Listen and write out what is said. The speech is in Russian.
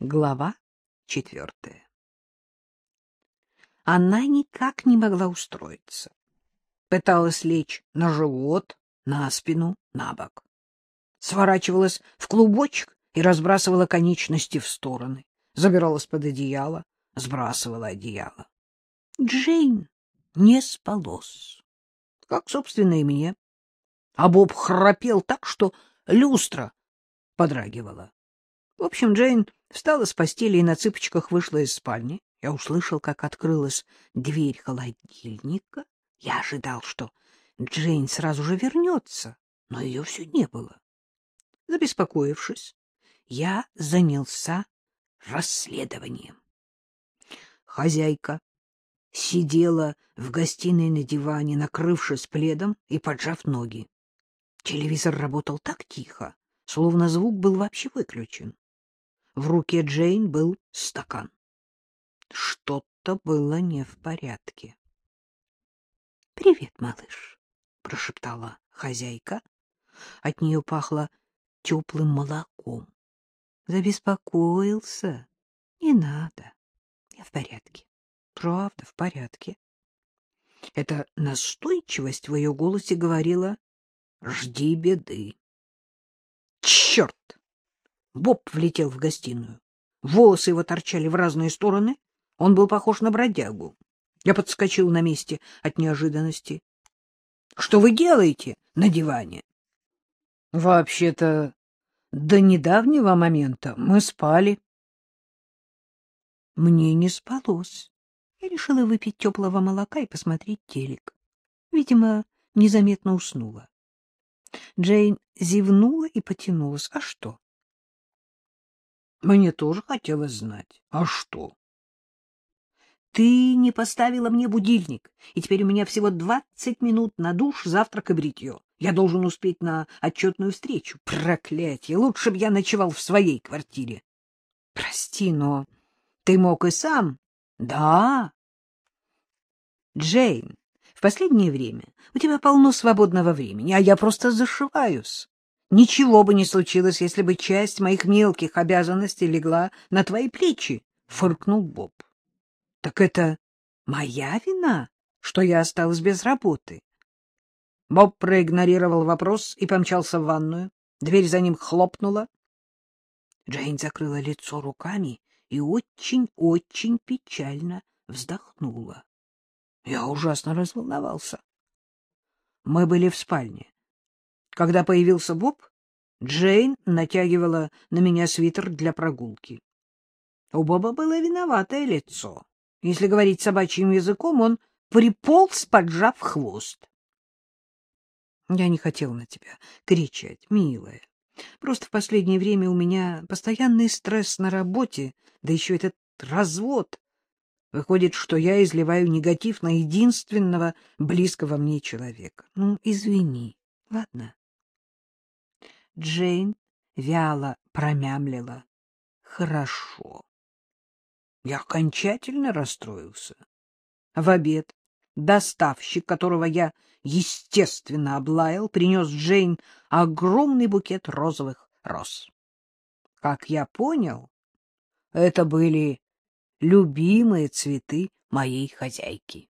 Глава четвертая Она никак не могла устроиться. Пыталась лечь на живот, на спину, на бок. Сворачивалась в клубочек и разбрасывала конечности в стороны. Забиралась под одеяло, сбрасывала одеяло. Джейн не спалось. Как, собственно, и мне. А Боб храпел так, что люстра подрагивала. В общем, Джейн встала с постели и на цыпочках вышла из спальни. Я услышал, как открылась дверь холодильника. Я ожидал, что Джейн сразу же вернется, но ее все не было. Забеспокоившись, я занялся расследованием. Хозяйка сидела в гостиной на диване, накрывшись пледом и поджав ноги. Телевизор работал так тихо, словно звук был вообще выключен. В руке Джейн был стакан. Что-то было не в порядке. — Привет, малыш, — прошептала хозяйка. От нее пахло теплым молоком. Забеспокоился. Не надо. Я в порядке. Правда, в порядке. Эта настойчивость в ее голосе говорила «Жди беды». Боб влетел в гостиную. Волосы его торчали в разные стороны. Он был похож на бродягу. Я подскочил на месте от неожиданности. — Что вы делаете на диване? — Вообще-то, до недавнего момента мы спали. Мне не спалось. Я решила выпить теплого молока и посмотреть телек. Видимо, незаметно уснула. Джейн зевнула и потянулась. А что? Мне тоже хотелось знать. А что? Ты не поставила мне будильник, и теперь у меня всего двадцать минут на душ, завтрак и бритье. Я должен успеть на отчетную встречу. Проклятие! Лучше бы я ночевал в своей квартире. Прости, но ты мог и сам. Да. Джейн, в последнее время у тебя полно свободного времени, а я просто зашиваюсь. Ничего бы не случилось, если бы часть моих мелких обязанностей легла на твои плечи, — фыркнул Боб. — Так это моя вина, что я осталась без работы? Боб проигнорировал вопрос и помчался в ванную. Дверь за ним хлопнула. Джейн закрыла лицо руками и очень-очень печально вздохнула. Я ужасно разволновался. Мы были в спальне. Когда появился Боб, Джейн натягивала на меня свитер для прогулки. У Боба было виноватое лицо. Если говорить собачьим языком, он приполз, поджав хвост. Я не хотел на тебя кричать, милая. Просто в последнее время у меня постоянный стресс на работе, да еще этот развод. Выходит, что я изливаю негатив на единственного близкого мне человека. Ну, извини, ладно? Джейн вяло промямлила. Хорошо. Я окончательно расстроился. В обед доставщик, которого я, естественно, облаял, принес Джейн огромный букет розовых роз. Как я понял, это были любимые цветы моей хозяйки.